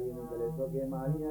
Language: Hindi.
निकले तो के मानिया